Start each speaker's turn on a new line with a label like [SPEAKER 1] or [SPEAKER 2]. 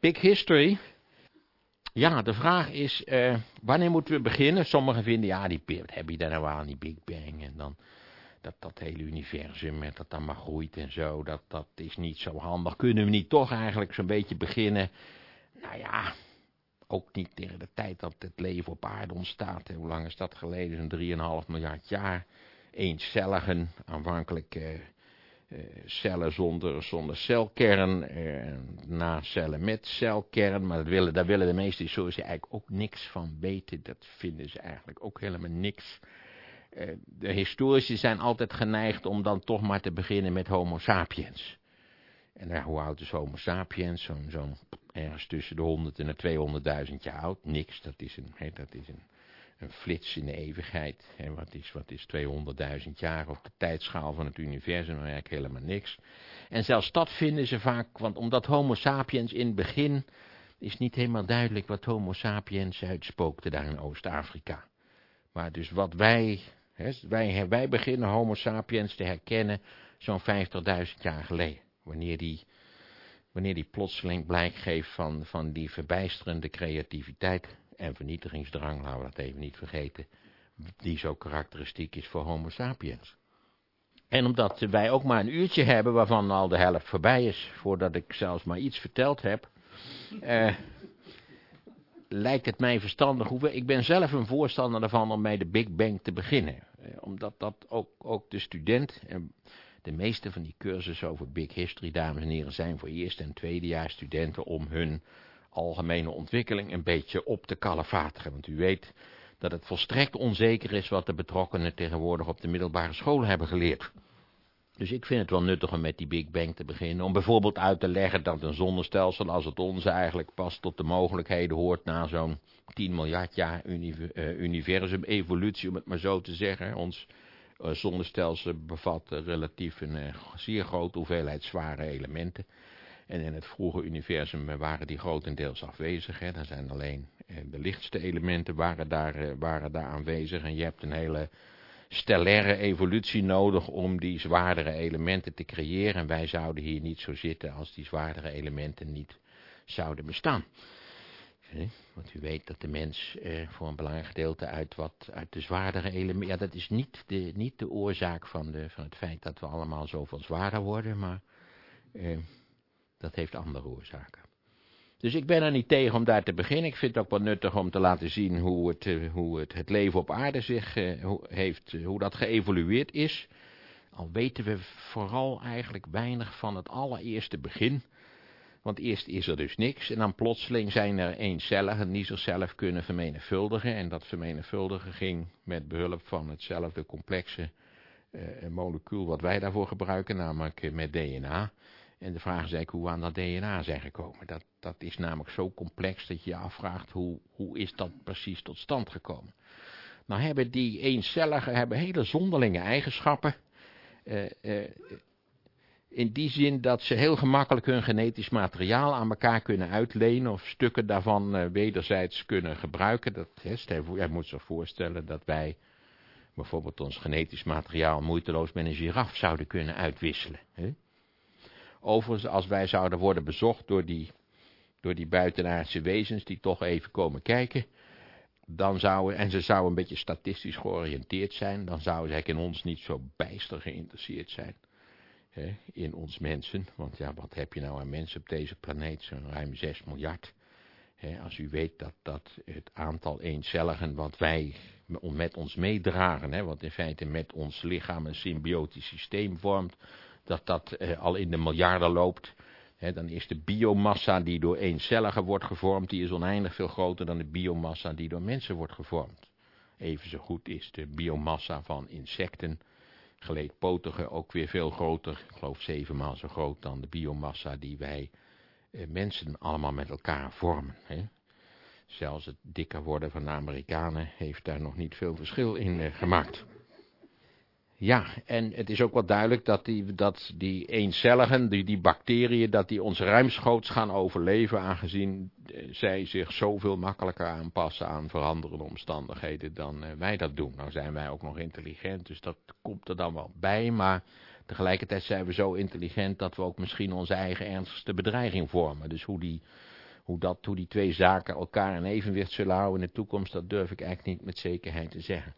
[SPEAKER 1] Big History. Ja, de vraag is, uh, wanneer moeten we beginnen? Sommigen vinden, ja, die, heb je daar nou aan, die Big Bang. En dan dat, dat hele universum, met dat dan maar groeit en zo, dat, dat is niet zo handig. Kunnen we niet toch eigenlijk zo'n beetje beginnen? Nou ja, ook niet tegen de tijd dat het leven op aarde ontstaat. Hoe lang is dat geleden? Zo'n 3,5 miljard jaar. Eencelligen, aanvankelijk... Uh, cellen zonder, zonder celkern, uh, na cellen met celkern, maar dat willen, daar willen de meeste historici eigenlijk ook niks van weten, dat vinden ze eigenlijk ook helemaal niks. Uh, de historici zijn altijd geneigd om dan toch maar te beginnen met homo sapiens. En ja, hoe oud is homo sapiens? Zo'n zo ergens tussen de 100 en de 200.000 jaar oud, niks, dat is een, dat is een een flits in de eeuwigheid. En wat is, wat is 200.000 jaar op de tijdschaal van het universum? Eigenlijk helemaal niks. En zelfs dat vinden ze vaak, want omdat homo sapiens in het begin is niet helemaal duidelijk wat homo sapiens uitspookte daar in Oost-Afrika. Maar dus wat wij, wij, wij beginnen homo sapiens te herkennen zo'n 50.000 jaar geleden. Wanneer die, wanneer die plotseling blijk geeft van, van die verbijsterende creativiteit en vernietigingsdrang, laten we dat even niet vergeten, die zo karakteristiek is voor homo sapiens. En omdat wij ook maar een uurtje hebben waarvan al de helft voorbij is, voordat ik zelfs maar iets verteld heb, eh, lijkt het mij verstandig, ik ben zelf een voorstander ervan om bij de Big Bang te beginnen. Eh, omdat dat ook, ook de student, en de meeste van die cursussen over Big History, dames en heren, zijn voor eerste en tweedejaars studenten om hun algemene ontwikkeling een beetje op te kalafatigen. Want u weet dat het volstrekt onzeker is wat de betrokkenen tegenwoordig op de middelbare school hebben geleerd. Dus ik vind het wel nuttig om met die Big Bang te beginnen. Om bijvoorbeeld uit te leggen dat een zonnestelsel als het onze eigenlijk pas tot de mogelijkheden hoort na zo'n 10 miljard jaar eh, universum-evolutie, om het maar zo te zeggen. Ons uh, zonnestelsel bevat relatief een uh, zeer grote hoeveelheid zware elementen. En in het vroege universum waren die grotendeels afwezig. Hè. Er zijn alleen eh, de lichtste elementen waren daar, eh, waren daar aanwezig. En je hebt een hele stellaire evolutie nodig om die zwaardere elementen te creëren. En wij zouden hier niet zo zitten als die zwaardere elementen niet zouden bestaan. Want u weet dat de mens eh, voor een belangrijk gedeelte uit, wat, uit de zwaardere elementen... Ja, dat is niet de, niet de oorzaak van, de, van het feit dat we allemaal zoveel zwaarder worden, maar... Eh, dat heeft andere oorzaken. Dus ik ben er niet tegen om daar te beginnen. Ik vind het ook wel nuttig om te laten zien hoe het, eh, hoe het, het leven op aarde zich uh, heeft, uh, hoe dat geëvolueerd is. Al weten we vooral eigenlijk weinig van het allereerste begin. Want eerst is er dus niks en dan plotseling zijn er eencelligen die zichzelf kunnen vermenigvuldigen. En dat vermenigvuldigen ging met behulp van hetzelfde complexe molecuul wat wij daarvoor gebruiken, namelijk met DNA. En de vraag is eigenlijk hoe we aan dat DNA zijn gekomen. Dat, dat is namelijk zo complex dat je je afvraagt hoe, hoe is dat precies tot stand gekomen. Nou hebben die eencelligen hebben hele zonderlinge eigenschappen. Uh, uh, in die zin dat ze heel gemakkelijk hun genetisch materiaal aan elkaar kunnen uitlenen of stukken daarvan uh, wederzijds kunnen gebruiken. Dat, hè, je moet zich voorstellen dat wij bijvoorbeeld ons genetisch materiaal moeiteloos met een giraf zouden kunnen uitwisselen. Hè. Overigens, als wij zouden worden bezocht door die, door die buitenaardse wezens die toch even komen kijken, dan zouden, en ze zouden een beetje statistisch georiënteerd zijn, dan zouden ze in ons niet zo bijster geïnteresseerd zijn. Hè, in ons mensen, want ja, wat heb je nou aan mensen op deze planeet, zo'n ruim 6 miljard. Hè, als u weet dat, dat het aantal eencelligen wat wij met ons meedragen, hè, wat in feite met ons lichaam een symbiotisch systeem vormt, dat dat eh, al in de miljarden loopt. dan is de biomassa die door eencelligen wordt gevormd, die is oneindig veel groter dan de biomassa die door mensen wordt gevormd. Evenzo goed is de biomassa van insecten, geleedpotigen, ook weer veel groter. Ik geloof zevenmaal zo groot dan de biomassa die wij eh, mensen allemaal met elkaar vormen. Zelfs het dikker worden van de Amerikanen heeft daar nog niet veel verschil in eh, gemaakt. Ja, en het is ook wel duidelijk dat die, dat die eencelligen, die, die bacteriën, dat die ons ruimschoots gaan overleven, aangezien eh, zij zich zoveel makkelijker aanpassen aan veranderende omstandigheden dan eh, wij dat doen. Nou zijn wij ook nog intelligent, dus dat komt er dan wel bij, maar tegelijkertijd zijn we zo intelligent dat we ook misschien onze eigen ernstigste bedreiging vormen. Dus hoe die Hoe, dat, hoe die twee zaken elkaar in evenwicht zullen houden in de toekomst, dat durf ik eigenlijk niet met zekerheid te zeggen.